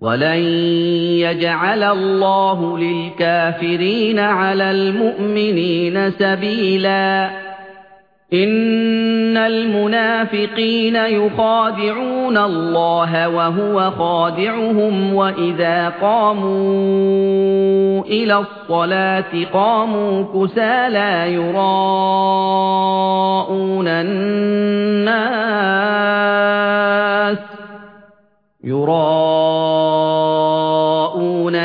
وَلَن يَجْعَلَ اللَّهُ لِلْكَافِرِينَ عَلَى الْمُؤْمِنِينَ سَبِيلًا إِنَّ الْمُنَافِقِينَ يُخَادِعُونَ اللَّهَ وَهُوَ خَادِعُهُمْ وَإِذَا قَامُوا إِلَى الصَّلَاةِ قَامُوا كُسَالَىٰ يُرَاءُونَ النَّاسَ يُرَاءُونَ